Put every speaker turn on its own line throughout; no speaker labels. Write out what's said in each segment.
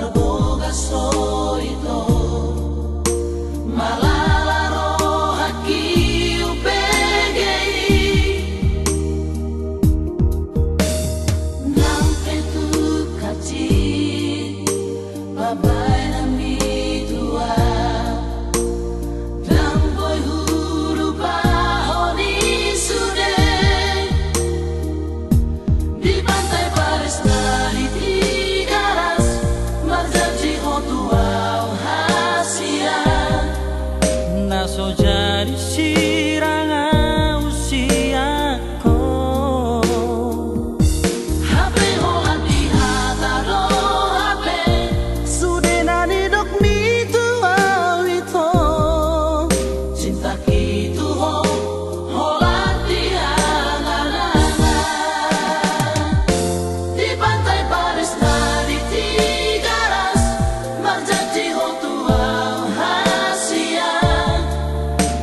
Malboga soy do. Mala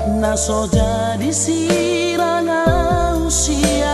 naso jadi sirana usia